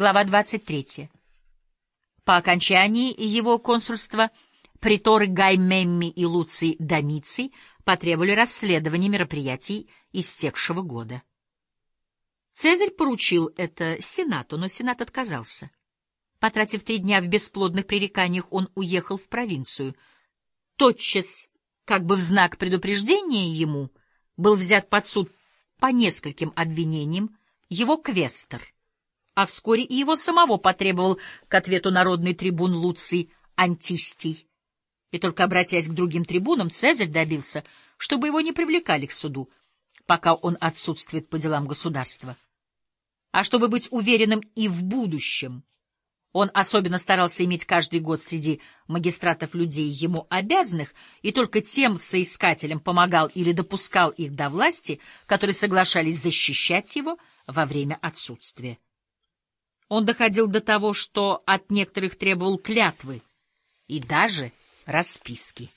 Глава 23. По окончании его консульства приторы Гай Мемми и Луций Домиций потребовали расследования мероприятий истекшего года. Цезарь поручил это Сенату, но Сенат отказался. Потратив три дня в бесплодных пререканиях, он уехал в провинцию. Тотчас, как бы в знак предупреждения ему, был взят под суд по нескольким обвинениям его квестер, а вскоре и его самого потребовал к ответу народный трибун Луций Антистий. И только обратясь к другим трибунам, Цезарь добился, чтобы его не привлекали к суду, пока он отсутствует по делам государства. А чтобы быть уверенным и в будущем — он особенно старался иметь каждый год среди магистратов людей ему обязанных, и только тем соискателям помогал или допускал их до власти, которые соглашались защищать его во время отсутствия. Он доходил до того, что от некоторых требовал клятвы и даже расписки.